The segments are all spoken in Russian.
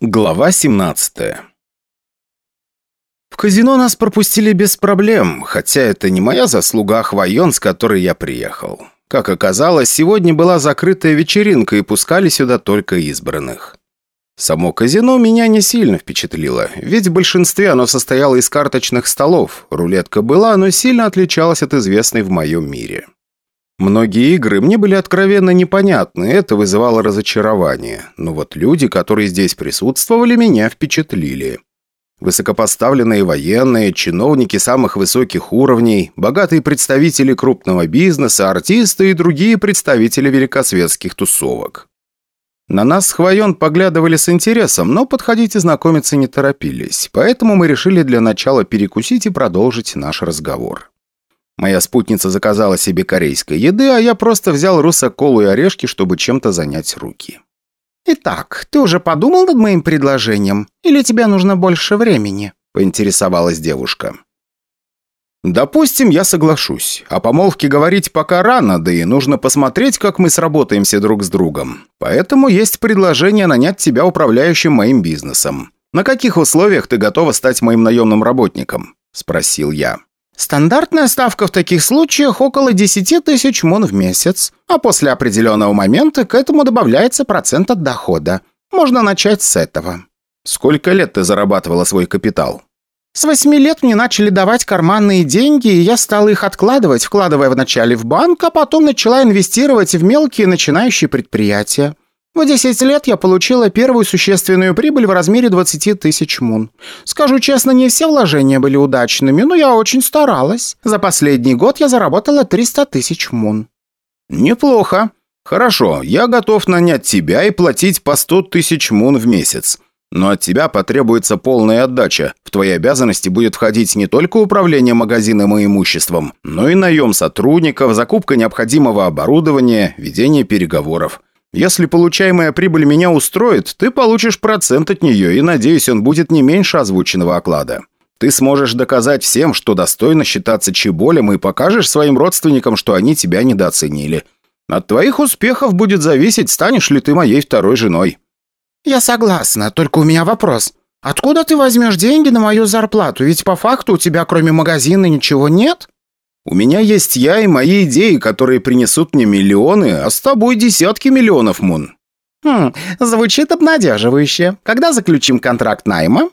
Глава 17 В казино нас пропустили без проблем, хотя это не моя заслуга, а Хвоен, с которой я приехал. Как оказалось, сегодня была закрытая вечеринка и пускали сюда только избранных. Само казино меня не сильно впечатлило, ведь в большинстве оно состояло из карточных столов. Рулетка была, но сильно отличалась от известной в моем мире. Многие игры мне были откровенно непонятны, это вызывало разочарование. Но вот люди, которые здесь присутствовали, меня впечатлили. Высокопоставленные военные, чиновники самых высоких уровней, богатые представители крупного бизнеса, артисты и другие представители великосветских тусовок. На нас с Хвоен поглядывали с интересом, но подходить и знакомиться не торопились, поэтому мы решили для начала перекусить и продолжить наш разговор. Моя спутница заказала себе корейской еды, а я просто взял русоколу и орешки, чтобы чем-то занять руки. «Итак, ты уже подумал над моим предложением? Или тебе нужно больше времени?» – поинтересовалась девушка. «Допустим, я соглашусь. О помолвке говорить пока рано, да и нужно посмотреть, как мы сработаемся друг с другом. Поэтому есть предложение нанять тебя управляющим моим бизнесом. На каких условиях ты готова стать моим наемным работником?» – спросил я. Стандартная ставка в таких случаях около 10 тысяч мон в месяц, а после определенного момента к этому добавляется процент от дохода. Можно начать с этого. Сколько лет ты зарабатывала свой капитал? С восьми лет мне начали давать карманные деньги, и я стала их откладывать, вкладывая вначале в банк, а потом начала инвестировать в мелкие начинающие предприятия. В 10 лет я получила первую существенную прибыль в размере 20 тысяч мун. Скажу честно, не все вложения были удачными, но я очень старалась. За последний год я заработала 300 тысяч мун. Неплохо. Хорошо, я готов нанять тебя и платить по 100 тысяч мун в месяц. Но от тебя потребуется полная отдача. В твои обязанности будет входить не только управление магазином и имуществом, но и наем сотрудников, закупка необходимого оборудования, ведение переговоров. Если получаемая прибыль меня устроит, ты получишь процент от нее, и, надеюсь, он будет не меньше озвученного оклада. Ты сможешь доказать всем, что достойно считаться чеболем, и покажешь своим родственникам, что они тебя недооценили. От твоих успехов будет зависеть, станешь ли ты моей второй женой». «Я согласна, только у меня вопрос. Откуда ты возьмешь деньги на мою зарплату? Ведь по факту у тебя кроме магазина ничего нет?» У меня есть я и мои идеи, которые принесут мне миллионы, а с тобой десятки миллионов, Мун». «Хм, звучит обнадеживающе. Когда заключим контракт найма?»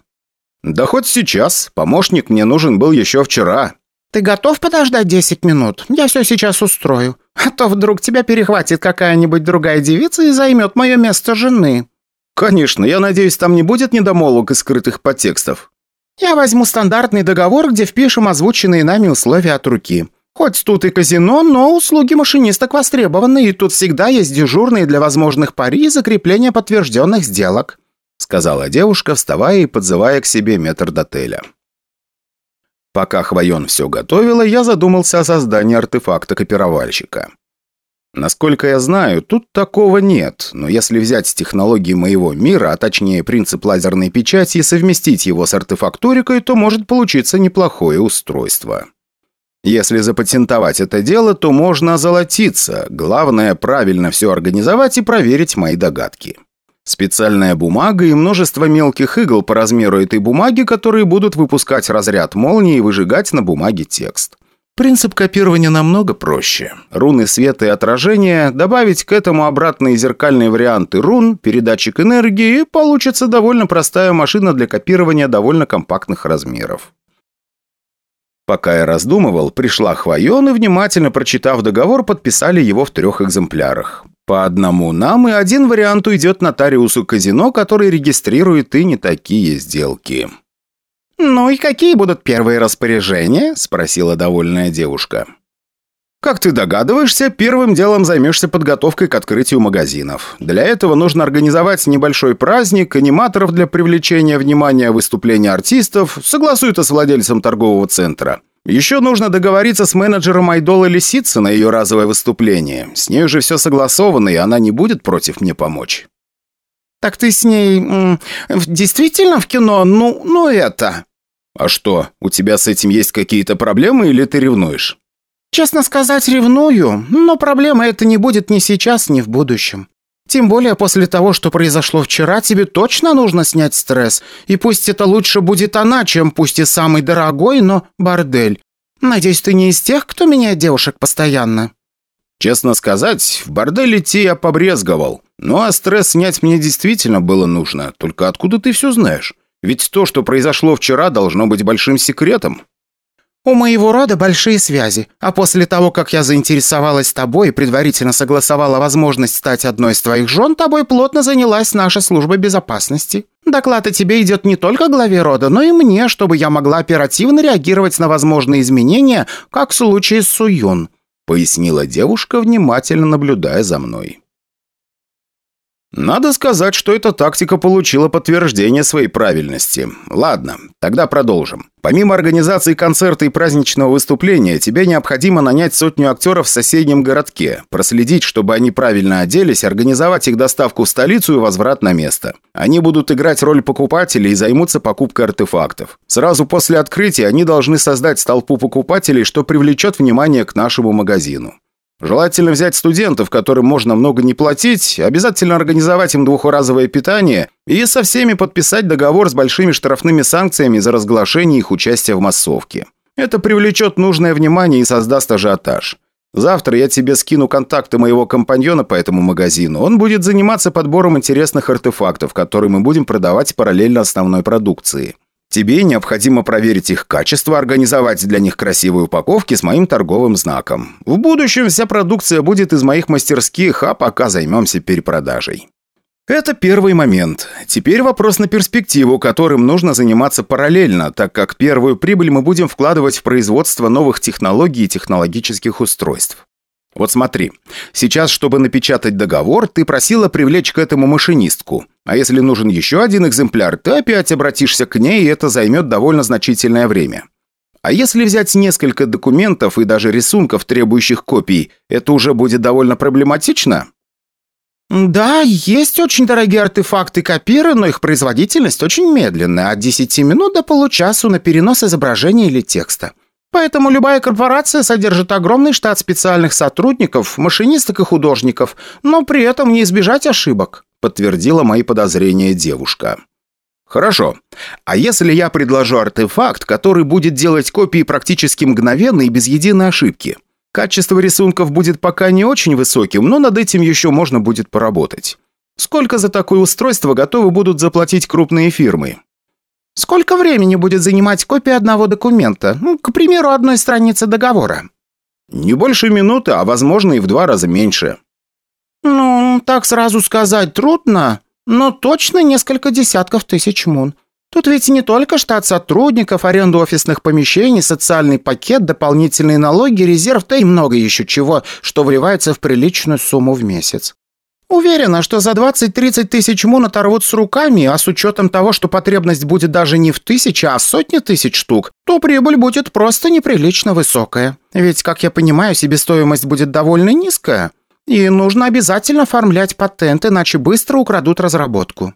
«Да хоть сейчас. Помощник мне нужен был еще вчера». «Ты готов подождать 10 минут? Я все сейчас устрою. А то вдруг тебя перехватит какая-нибудь другая девица и займет мое место жены». «Конечно. Я надеюсь, там не будет недомолвок и скрытых подтекстов». Я возьму стандартный договор, где впишем озвученные нами условия от руки. Хоть тут и казино, но услуги машинисток востребованы, и тут всегда есть дежурные для возможных пари и закрепления подтвержденных сделок», сказала девушка, вставая и подзывая к себе метрдотеля. Пока Хвоен все готовила, я задумался о создании артефакта копировальщика. Насколько я знаю, тут такого нет, но если взять технологии моего мира, а точнее принцип лазерной печати и совместить его с артефакторикой, то может получиться неплохое устройство. Если запатентовать это дело, то можно озолотиться. Главное, правильно все организовать и проверить мои догадки. Специальная бумага и множество мелких игл по размеру этой бумаги, которые будут выпускать разряд молнии и выжигать на бумаге текст. Принцип копирования намного проще. Руны света и отражения, добавить к этому обратные зеркальные варианты рун, передатчик энергии, и получится довольно простая машина для копирования довольно компактных размеров. Пока я раздумывал, пришла Хвоен и, внимательно прочитав договор, подписали его в трех экземплярах. По одному нам и один вариант уйдет нотариусу казино, который регистрирует и не такие сделки. «Ну и какие будут первые распоряжения?» – спросила довольная девушка. Как ты догадываешься, первым делом займешься подготовкой к открытию магазинов. Для этого нужно организовать небольшой праздник, аниматоров для привлечения внимания, выступления артистов, согласуй это с владельцем торгового центра. Еще нужно договориться с менеджером Айдолы Лисицы на ее разовое выступление. С ней уже все согласовано, и она не будет против мне помочь. «Так ты с ней... действительно в кино? Ну, ну это...» «А что, у тебя с этим есть какие-то проблемы или ты ревнуешь?» «Честно сказать, ревную, но проблема это не будет ни сейчас, ни в будущем. Тем более после того, что произошло вчера, тебе точно нужно снять стресс. И пусть это лучше будет она, чем пусть и самый дорогой, но бордель. Надеюсь, ты не из тех, кто меняет девушек постоянно?» Честно сказать, в бордель идти я побрезговал. Ну а стресс снять мне действительно было нужно. Только откуда ты все знаешь? Ведь то, что произошло вчера, должно быть большим секретом. «У моего рода большие связи, а после того, как я заинтересовалась тобой и предварительно согласовала возможность стать одной из твоих жен, тобой плотно занялась наша служба безопасности. Доклад о тебе идет не только главе рода, но и мне, чтобы я могла оперативно реагировать на возможные изменения, как в случае с Суюн», пояснила девушка, внимательно наблюдая за мной. Надо сказать, что эта тактика получила подтверждение своей правильности. Ладно, тогда продолжим. Помимо организации концерта и праздничного выступления, тебе необходимо нанять сотню актеров в соседнем городке, проследить, чтобы они правильно оделись, организовать их доставку в столицу и возврат на место. Они будут играть роль покупателей и займутся покупкой артефактов. Сразу после открытия они должны создать толпу покупателей, что привлечет внимание к нашему магазину. Желательно взять студентов, которым можно много не платить, обязательно организовать им двухразовое питание и со всеми подписать договор с большими штрафными санкциями за разглашение их участия в массовке. Это привлечет нужное внимание и создаст ажиотаж. Завтра я тебе скину контакты моего компаньона по этому магазину. Он будет заниматься подбором интересных артефактов, которые мы будем продавать параллельно основной продукции. Тебе необходимо проверить их качество, организовать для них красивые упаковки с моим торговым знаком. В будущем вся продукция будет из моих мастерских, а пока займемся перепродажей. Это первый момент. Теперь вопрос на перспективу, которым нужно заниматься параллельно, так как первую прибыль мы будем вкладывать в производство новых технологий и технологических устройств. Вот смотри, сейчас, чтобы напечатать договор, ты просила привлечь к этому машинистку. А если нужен еще один экземпляр, ты опять обратишься к ней, и это займет довольно значительное время. А если взять несколько документов и даже рисунков, требующих копий, это уже будет довольно проблематично? «Да, есть очень дорогие артефакты копиры, но их производительность очень медленная, от 10 минут до получасу на перенос изображения или текста. Поэтому любая корпорация содержит огромный штат специальных сотрудников, машинисток и художников, но при этом не избежать ошибок», подтвердила мои подозрения девушка. «Хорошо. А если я предложу артефакт, который будет делать копии практически мгновенно и без единой ошибки? Качество рисунков будет пока не очень высоким, но над этим еще можно будет поработать. Сколько за такое устройство готовы будут заплатить крупные фирмы?» Сколько времени будет занимать копия одного документа? Ну, к примеру, одной страницы договора. Не больше минуты, а возможно и в два раза меньше. Ну, так сразу сказать трудно, но точно несколько десятков тысяч мун. Тут ведь не только штат сотрудников, аренда офисных помещений, социальный пакет, дополнительные налоги, резерв, да и много еще чего, что вливается в приличную сумму в месяц. Уверена, что за 20-30 тысяч мун оторвут с руками, а с учетом того, что потребность будет даже не в тысячи, а сотни тысяч штук, то прибыль будет просто неприлично высокая. Ведь, как я понимаю, себестоимость будет довольно низкая. И нужно обязательно оформлять патент, иначе быстро украдут разработку.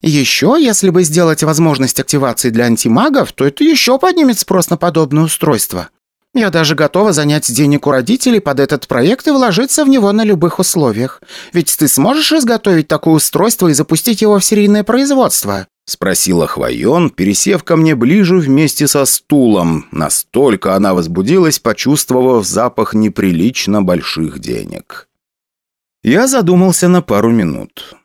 Еще, если бы сделать возможность активации для антимагов, то это еще поднимет спрос на подобное устройство. Я даже готова занять денег у родителей под этот проект и вложиться в него на любых условиях. Ведь ты сможешь изготовить такое устройство и запустить его в серийное производство?» Спросила Хвоен, пересев ко мне ближе вместе со стулом. Настолько она возбудилась, почувствовав запах неприлично больших денег. Я задумался на пару минут.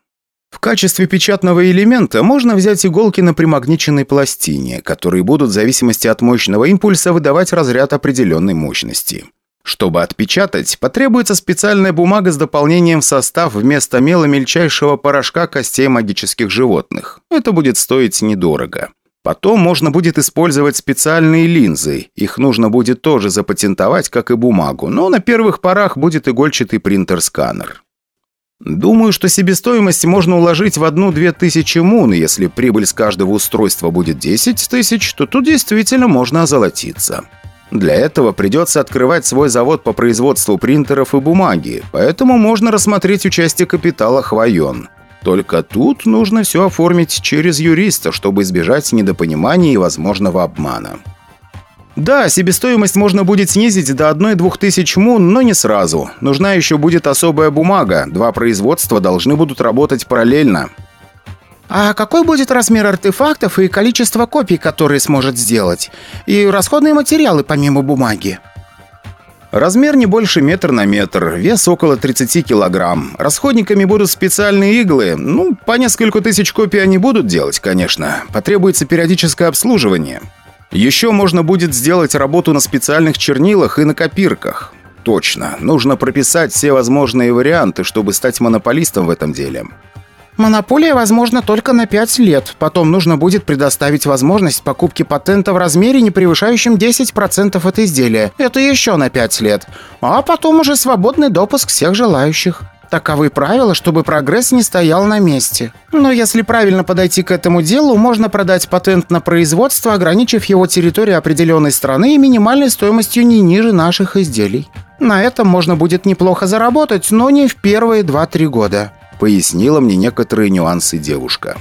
В качестве печатного элемента можно взять иголки на примагниченной пластине, которые будут в зависимости от мощного импульса выдавать разряд определенной мощности. Чтобы отпечатать, потребуется специальная бумага с дополнением в состав вместо мела мельчайшего порошка костей магических животных. Это будет стоить недорого. Потом можно будет использовать специальные линзы. Их нужно будет тоже запатентовать, как и бумагу, но на первых порах будет игольчатый принтер-сканер. Думаю, что себестоимость можно уложить в одну-две тысячи мун, если прибыль с каждого устройства будет 10 тысяч, то тут действительно можно озолотиться. Для этого придется открывать свой завод по производству принтеров и бумаги, поэтому можно рассмотреть участие капитала Хвоен. Только тут нужно все оформить через юриста, чтобы избежать недопонимания и возможного обмана. Да, себестоимость можно будет снизить до 1-2 тысяч мун, но не сразу. Нужна еще будет особая бумага. Два производства должны будут работать параллельно. А какой будет размер артефактов и количество копий, которые сможет сделать? И расходные материалы помимо бумаги? Размер не больше метр на метр, вес около 30 килограмм. Расходниками будут специальные иглы. Ну, по несколько тысяч копий они будут делать, конечно. Потребуется периодическое обслуживание. Еще можно будет сделать работу на специальных чернилах и на копирках. Точно, нужно прописать все возможные варианты, чтобы стать монополистом в этом деле. Монополия возможна только на 5 лет. Потом нужно будет предоставить возможность покупки патента в размере, не превышающем 10% от изделия. Это еще на 5 лет. А потом уже свободный допуск всех желающих. Таковы правила, чтобы прогресс не стоял на месте. Но если правильно подойти к этому делу, можно продать патент на производство, ограничив его территорию определенной страны и минимальной стоимостью не ниже наших изделий. На этом можно будет неплохо заработать, но не в первые 2-3 года. Пояснила мне некоторые нюансы девушка.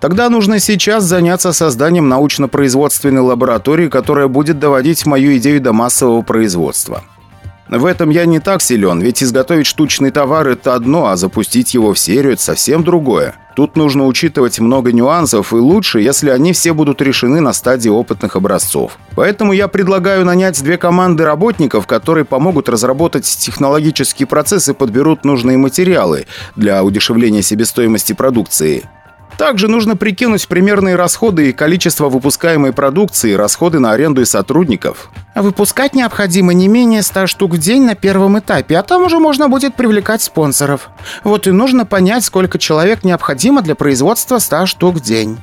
Тогда нужно сейчас заняться созданием научно-производственной лаборатории, которая будет доводить мою идею до массового производства. В этом я не так силен, ведь изготовить штучный товар – это одно, а запустить его в серию – это совсем другое. Тут нужно учитывать много нюансов, и лучше, если они все будут решены на стадии опытных образцов. Поэтому я предлагаю нанять две команды работников, которые помогут разработать технологический процесс и подберут нужные материалы для удешевления себестоимости продукции. Также нужно прикинуть примерные расходы и количество выпускаемой продукции, расходы на аренду и сотрудников. Выпускать необходимо не менее 100 штук в день на первом этапе, а там уже можно будет привлекать спонсоров. Вот и нужно понять, сколько человек необходимо для производства 100 штук в день.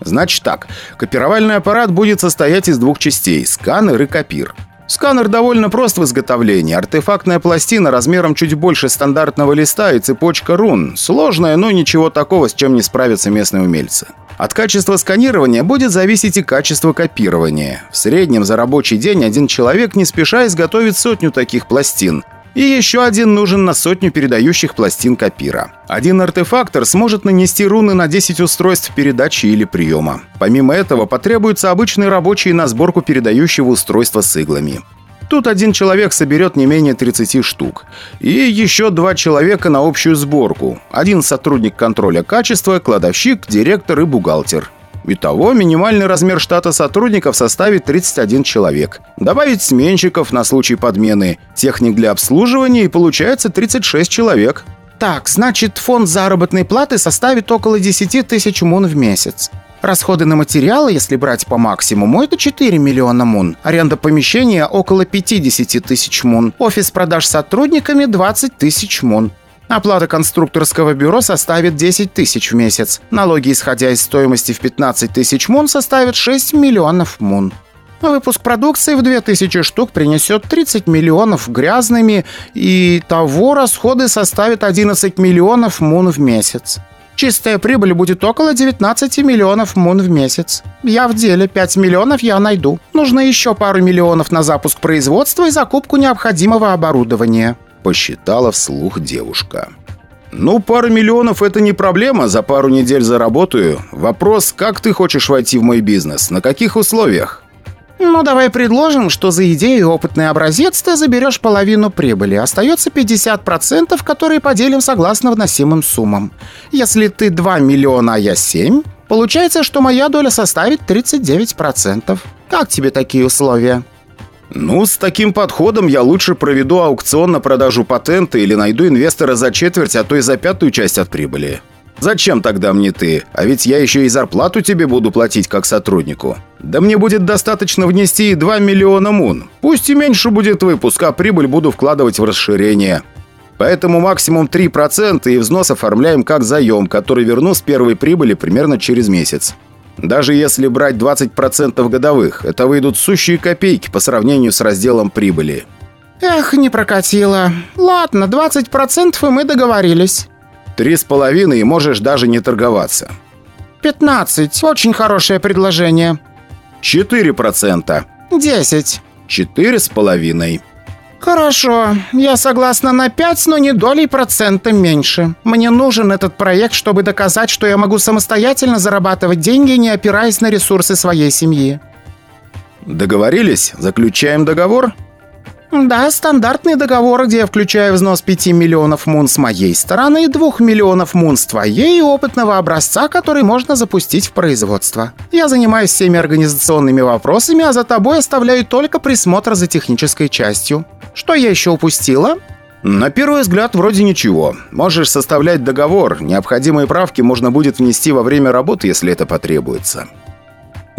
Значит так, копировальный аппарат будет состоять из двух частей – сканер и копир. Сканер довольно прост в изготовлении. Артефактная пластина размером чуть больше стандартного листа и цепочка рун. Сложная, но ничего такого, с чем не справятся местные умельцы. От качества сканирования будет зависеть и качество копирования. В среднем за рабочий день один человек не спеша изготовит сотню таких пластин. И еще один нужен на сотню передающих пластин копира. Один артефактор сможет нанести руны на 10 устройств передачи или приема. Помимо этого, потребуются обычные рабочие на сборку передающего устройства с иглами. Тут один человек соберет не менее 30 штук. И еще два человека на общую сборку. Один сотрудник контроля качества, кладовщик, директор и бухгалтер. Итого минимальный размер штата сотрудников составит 31 человек. Добавить сменщиков на случай подмены, техник для обслуживания и получается 36 человек. Так, значит, фонд заработной платы составит около 10 тысяч мун в месяц. Расходы на материалы, если брать по максимуму, это 4 миллиона мун. Аренда помещения около 50 тысяч мун. Офис продаж сотрудниками 20 тысяч мун. Оплата конструкторского бюро составит 10 тысяч в месяц. Налоги, исходя из стоимости в 15 тысяч мун, составят 6 миллионов мун. Выпуск продукции в 2000 штук принесет 30 миллионов грязными, и того расходы составят 11 миллионов мун в месяц. Чистая прибыль будет около 19 миллионов мун в месяц. Я в деле, 5 миллионов я найду. Нужно еще пару миллионов на запуск производства и закупку необходимого оборудования посчитала вслух девушка. «Ну, пару миллионов – это не проблема, за пару недель заработаю. Вопрос, как ты хочешь войти в мой бизнес, на каких условиях?» «Ну, давай предложим, что за идею опытный образец ты заберешь половину прибыли. Остается 50%, которые поделим согласно вносимым суммам. Если ты 2 миллиона, а я 7, получается, что моя доля составит 39%. Как тебе такие условия?» «Ну, с таким подходом я лучше проведу аукцион на продажу патента или найду инвестора за четверть, а то и за пятую часть от прибыли. Зачем тогда мне ты? А ведь я еще и зарплату тебе буду платить как сотруднику. Да мне будет достаточно внести 2 миллиона мун. Пусть и меньше будет выпуск, а прибыль буду вкладывать в расширение. Поэтому максимум 3% и взнос оформляем как заем, который верну с первой прибыли примерно через месяц. Даже если брать 20% годовых, это выйдут сущие копейки по сравнению с разделом прибыли. Эх, не прокатило. Ладно, 20% и мы договорились. Три с половиной и можешь даже не торговаться. 15. Очень хорошее предложение. 4%. 10. Четыре с половиной. «Хорошо, я согласна на 5, но не долей процента меньше. Мне нужен этот проект, чтобы доказать, что я могу самостоятельно зарабатывать деньги, не опираясь на ресурсы своей семьи». Договорились? Заключаем договор?» «Да, стандартный договор, где я включаю взнос 5 миллионов мун с моей стороны, 2 миллионов мун с твоей и опытного образца, который можно запустить в производство. Я занимаюсь всеми организационными вопросами, а за тобой оставляю только присмотр за технической частью. Что я еще упустила?» «На первый взгляд вроде ничего. Можешь составлять договор. Необходимые правки можно будет внести во время работы, если это потребуется».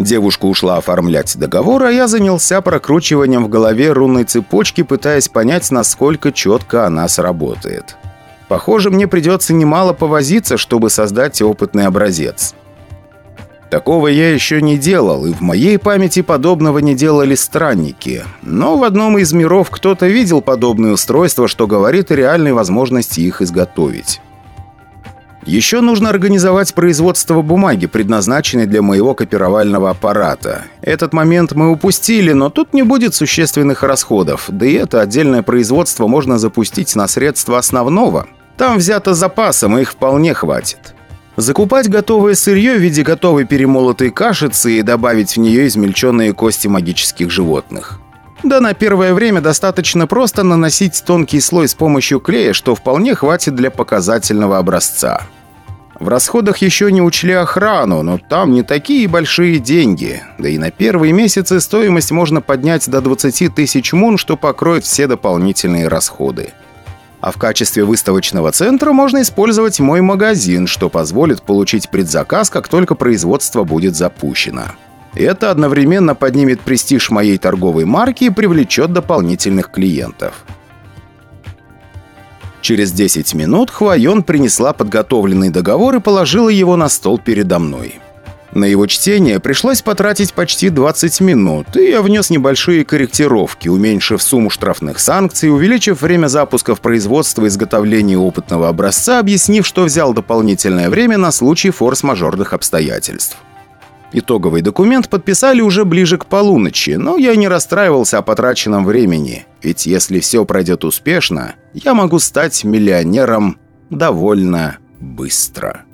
Девушка ушла оформлять договор, а я занялся прокручиванием в голове рунной цепочки, пытаясь понять, насколько четко она сработает. Похоже, мне придется немало повозиться, чтобы создать опытный образец. Такого я еще не делал, и в моей памяти подобного не делали странники. Но в одном из миров кто-то видел подобные устройства, что говорит о реальной возможности их изготовить. Еще нужно организовать производство бумаги, предназначенной для моего копировального аппарата. Этот момент мы упустили, но тут не будет существенных расходов. Да и это отдельное производство можно запустить на средства основного. Там взято запасом, и их вполне хватит. Закупать готовое сырье в виде готовой перемолотой кашицы и добавить в нее измельченные кости магических животных. Да на первое время достаточно просто наносить тонкий слой с помощью клея, что вполне хватит для показательного образца. В расходах еще не учли охрану, но там не такие большие деньги. Да и на первые месяцы стоимость можно поднять до 20 тысяч мун, что покроет все дополнительные расходы. А в качестве выставочного центра можно использовать мой магазин, что позволит получить предзаказ, как только производство будет запущено. Это одновременно поднимет престиж моей торговой марки и привлечет дополнительных клиентов. Через 10 минут Хвайон принесла подготовленный договор и положила его на стол передо мной. На его чтение пришлось потратить почти 20 минут, и я внес небольшие корректировки, уменьшив сумму штрафных санкций, увеличив время запуска в производство изготовления опытного образца, объяснив, что взял дополнительное время на случай форс-мажорных обстоятельств. Итоговый документ подписали уже ближе к полуночи, но я не расстраивался о потраченном времени, ведь если все пройдет успешно, я могу стать миллионером довольно быстро.